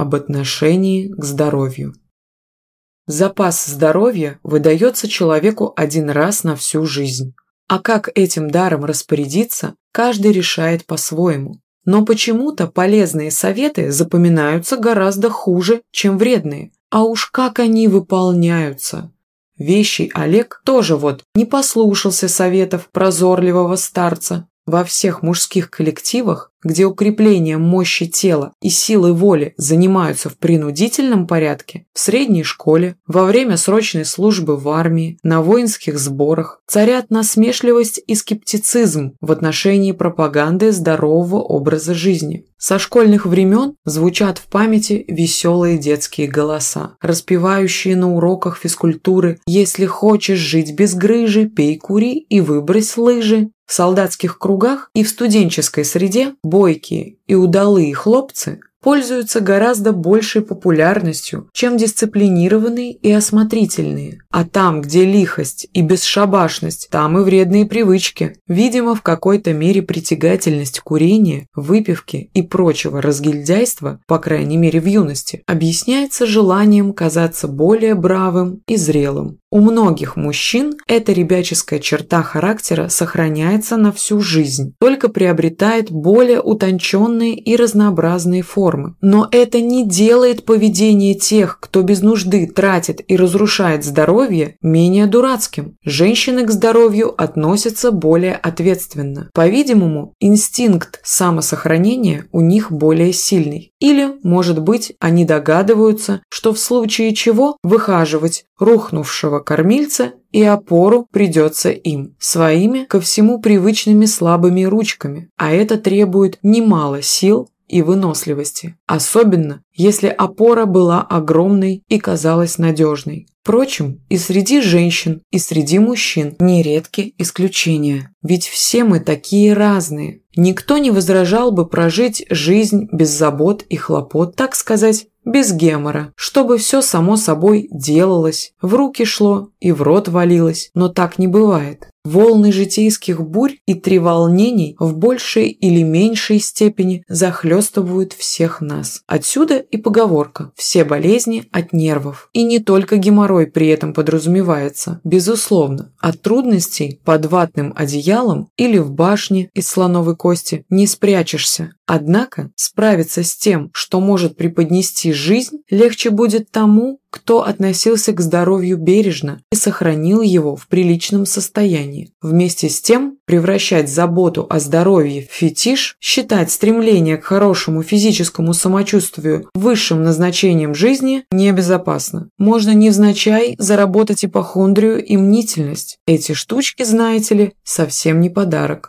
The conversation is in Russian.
об отношении к здоровью. Запас здоровья выдается человеку один раз на всю жизнь. А как этим даром распорядиться, каждый решает по-своему. Но почему-то полезные советы запоминаются гораздо хуже, чем вредные. А уж как они выполняются. Вещий Олег тоже вот не послушался советов прозорливого старца. Во всех мужских коллективах где укреплением мощи тела и силы воли занимаются в принудительном порядке, в средней школе, во время срочной службы в армии, на воинских сборах, царят насмешливость и скептицизм в отношении пропаганды здорового образа жизни. Со школьных времен звучат в памяти веселые детские голоса, распевающие на уроках физкультуры «Если хочешь жить без грыжи, пей, кури и выбрось лыжи». В солдатских кругах и в студенческой среде бойкие и удалые хлопцы пользуются гораздо большей популярностью, чем дисциплинированные и осмотрительные. А там, где лихость и бесшабашность, там и вредные привычки. Видимо, в какой-то мере притягательность курения, выпивки и прочего разгильдяйства, по крайней мере в юности, объясняется желанием казаться более бравым и зрелым. У многих мужчин эта ребяческая черта характера сохраняется на всю жизнь, только приобретает более утонченные и разнообразные формы. Но это не делает поведение тех, кто без нужды тратит и разрушает здоровье, менее дурацким. Женщины к здоровью относятся более ответственно. По-видимому, инстинкт самосохранения у них более сильный. Или, может быть, они догадываются, что в случае чего выхаживать рухнувшего кормильца и опору придется им, своими ко всему привычными слабыми ручками, а это требует немало сил и выносливости, особенно если опора была огромной и казалась надежной. Впрочем, и среди женщин, и среди мужчин нередки исключения. Ведь все мы такие разные. Никто не возражал бы прожить жизнь без забот и хлопот, так сказать, без гемора, чтобы все само собой делалось, в руки шло и в рот валилось, но так не бывает. Волны житейских бурь и треволнений в большей или меньшей степени захлестывают всех нас. Отсюда и поговорка «все болезни от нервов». И не только геморрой при этом подразумевается, безусловно. От трудностей под ватным одеялом или в башне из слоновой кости не спрячешься. Однако справиться с тем, что может преподнести жизнь, легче будет тому, кто относился к здоровью бережно и сохранил его в приличном состоянии. Вместе с тем, превращать заботу о здоровье в фетиш, считать стремление к хорошему физическому самочувствию высшим назначением жизни небезопасно. Можно невзначай заработать ипохондрию и мнительность. Эти штучки, знаете ли, совсем не подарок.